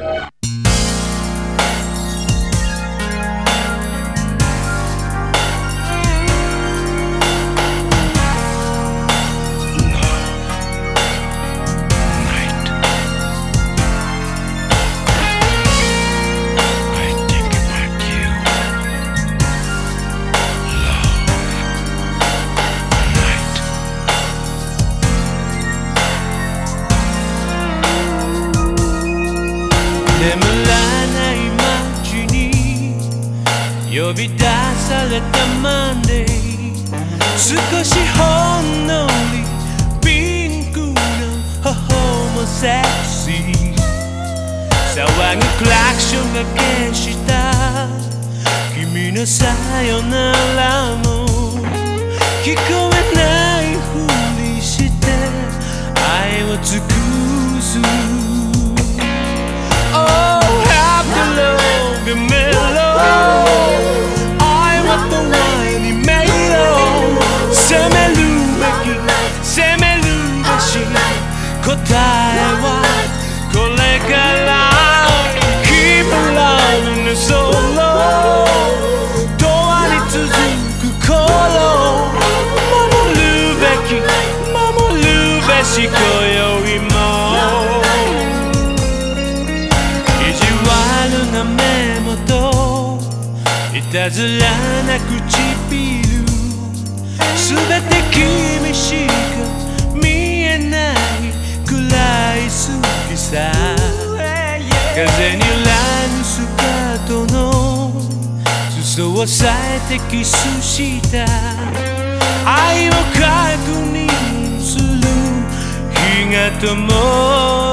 Yeah. 呼び出されたマンデー。少しほんのりピンクの頬もセクシー。騒ぐクラクションが消した。君のさよならも聞こえたずらな唇すべて君しか見えないくらい好きさ。風に揺らぬスカートの裾をさえてキスした。愛を確認する日が灯る